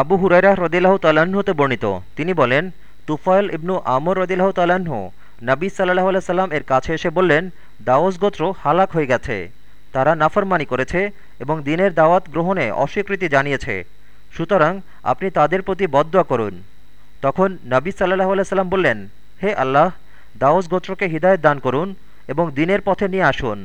আবু হুরাইরা রদিল্লাহ তালাহতে বর্ণিত। তিনি বলেন, তুফায়ল ইবনু আমর রদিল্লাহ তালাহ নাবী সাল্লাহ সাল্লাম এর কাছে এসে বললেন দাওস গোত্র হালাক হয়ে গেছে। তারা নাফরমানি করেছে এবং দিনের দাওয়াত গ্রহণে অস্বীকৃতি জানিয়েছে। সুতরাং আপনি তাদের প্রতি বদয়া করুন। তখন নাবী সাল্লাহ সাল্লাম বললেন, হে আল্লাহ দাওস গোত্রকে হৃদায়ত দান করুন এবং দিনের পথে নিয়ে আসুন।